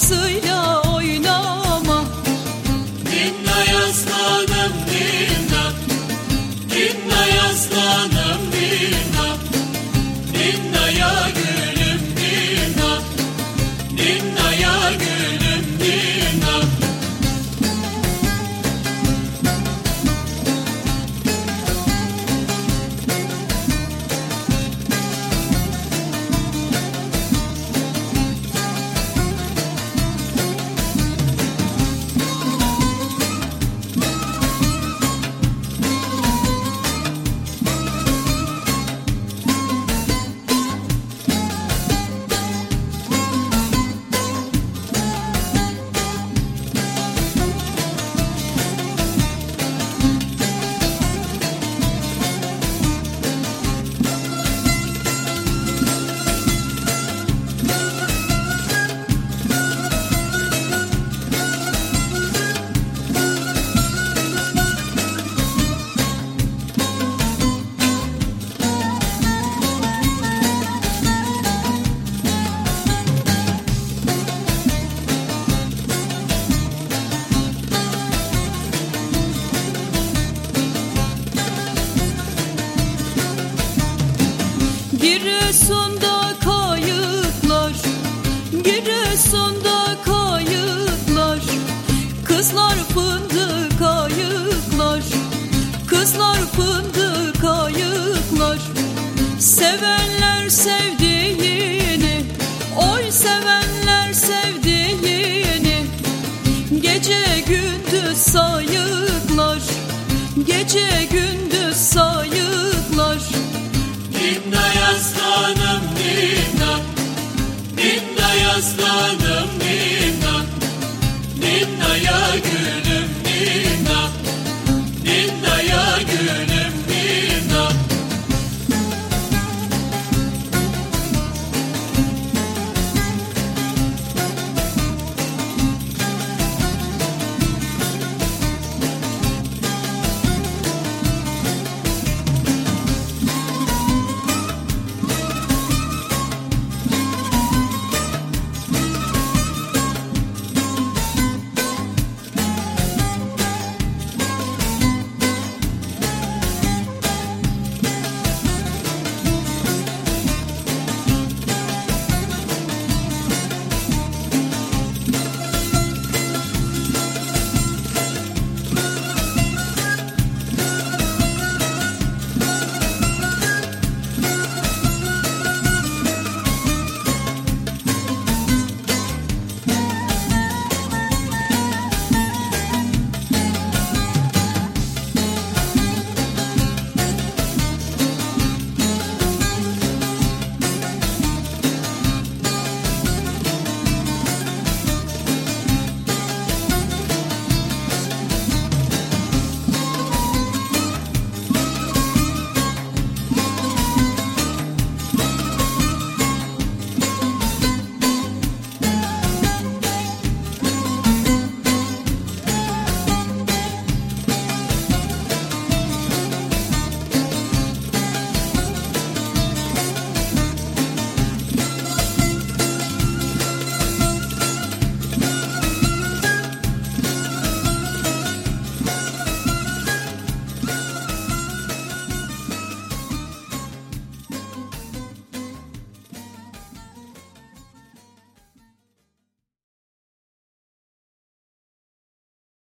Dưới. Giresun'da kayıtlar Giresun'da kayıtlar. Kızlar fındık ayıklar Kızlar fındık ayıklar Sevenler sevdiğini Oy sevenler sevdiğini. Gece gündüz sayıklar Gece gündüz Dinday aslanım dinday, dinday aslanım.